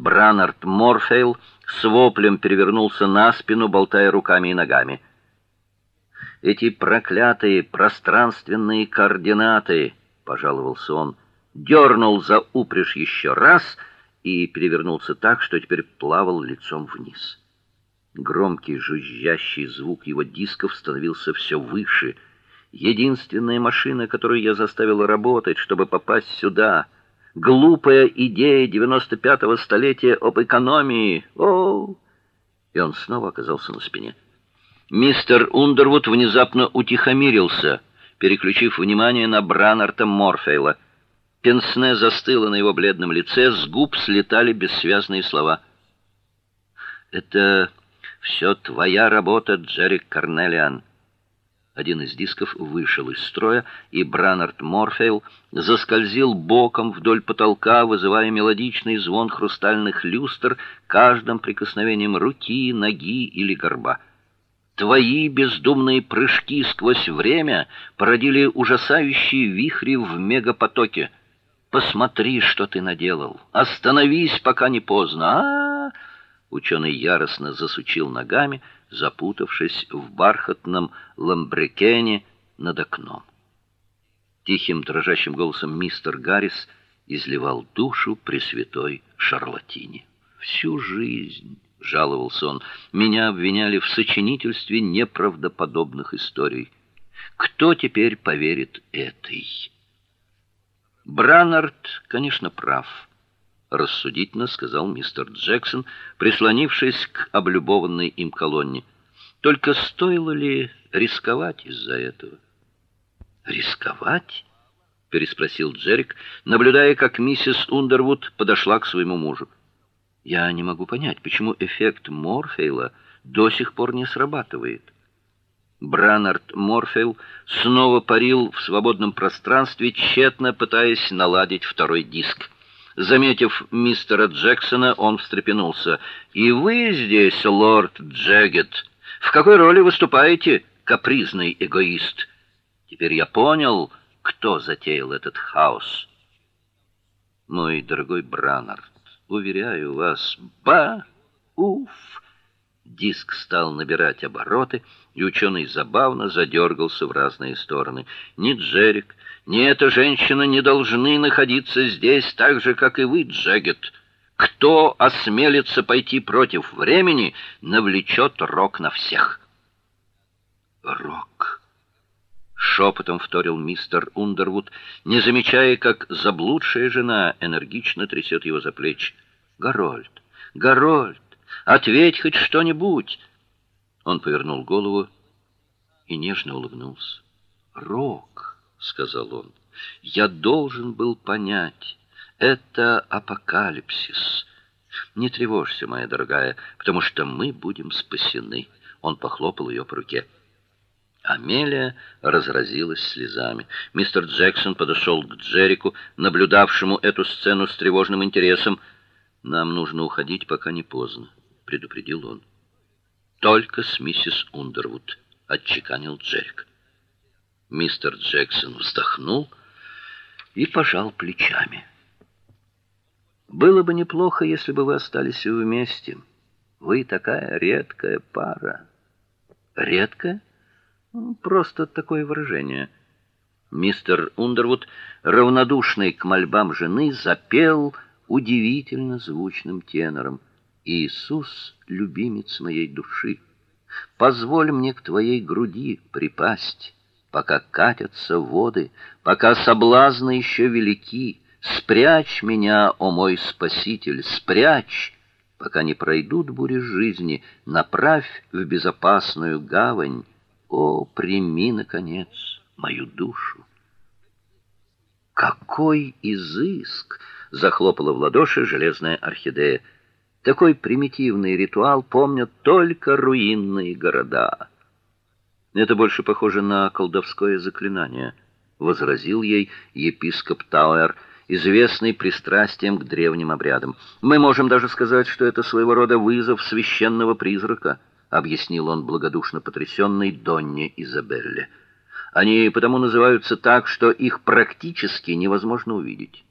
Бранард Морфейл с воплем перевернулся на спину, болтая руками и ногами. Эти проклятые пространственные координаты, пожаловался он, дернул за упряжь еще раз и перевернулся так, что теперь плавал лицом вниз. Громкий жужжащий звук его дисков становился все выше. Единственная машина, которую я заставил работать, чтобы попасть сюда, глупая идея 95-го столетия об экономии. О! И он снова оказался на спине. Мистер Ундервуд внезапно утихомирился, переключив внимание на Бранарта Морфейла. Пенсне застыло на его бледном лице, с губ слетали бессвязные слова. Это все твоя работа, Джерри Карнелиан. Один из дисков вышел из строя, и Бранард Морфейл заскользил боком вдоль потолка, вызывая мелодичный звон хрустальных люстр каждым прикосновением руки, ноги или горба. Твои бездумные прыжки сквозь время породили ужасающие вихри в мегапотоке. Посмотри, что ты наделал. Остановись, пока не поздно. А, -а, -а Ученый яростно засучил ногами, запутавшись в бархатном ламбрекене над окном. Тихим дрожащим голосом мистер Гаррис изливал душу пресвятой шарлатине. Всю жизнь жаловался он. Меня обвиняли в сочинительстве неправдоподобных историй. Кто теперь поверит этой? Бранард, конечно, прав, рассудительно сказал мистер Джексон, прислонившись к облюбованной им колонне. Только стоило ли рисковать из-за этого? Рисковать? переспросил Джерик, наблюдая, как миссис Ундервуд подошла к своему мужу. Я не могу понять, почему эффект Морфейла до сих пор не срабатывает. Бранард Морфейл снова парил в свободном пространстве, тщетно пытаясь наладить второй диск. Заметив мистера Джексона, он встрепенулся. «И вы здесь, лорд Джеггет? В какой роли выступаете, капризный эгоист? Теперь я понял, кто затеял этот хаос». «Мой дорогой Бранард, уверяю вас, ба, уф!» Диск стал набирать обороты, и ученый забавно задергался в разные стороны. Ни Джерик, ни эта женщина не должны находиться здесь так же, как и вы, Джегет. Кто осмелится пойти против времени, навлечет рок на всех. Рок. Шепотом вторил мистер Ундервуд, не замечая, как заблудшая жена энергично трясет его за плечи. Гарольд, Гарольд, ответь хоть что-нибудь. Он повернул голову и нежно улыбнулся. Рок, сказал он. Я должен был понять, это апокалипсис. Не тревожься, моя дорогая, потому что мы будем спасены. Он похлопал ее по руке. Амелия разразилась слезами. Мистер Джексон подошел к Джеррику, наблюдавшему эту сцену с тревожным интересом. Нам нужно уходить, пока не поздно, предупредил он. Только с миссис Ундервуд, отчеканил Джеррик. Мистер Джексон вздохнул и пожал плечами. Было бы неплохо, если бы вы остались вместе. Вы такая редкая пара. Редкая? Ну, просто такое выражение. Мистер Ундервуд, равнодушный к мольбам жены, запел удивительно звучным тенором: "Иисус, любимец моей души, позволь мне к твоей груди припасть, пока катятся воды, пока соблазны еще велики, спрячь меня, о мой спаситель, спрячь, пока не пройдут бури жизни, направь в безопасную гавань, о, прими наконец мою душу". Какой изыск! захлопала в ладоши железная орхидея. Такой примитивный ритуал помнят только руинные города. Это больше похоже на колдовское заклинание, возразил ей епископ Тауэр, известный пристрастием к древним обрядам. Мы можем даже сказать, что это своего рода вызов священного призрака, объяснил он благодушно потрясенной Донне Изабелле. Они потому называются так, что их практически невозможно увидеть.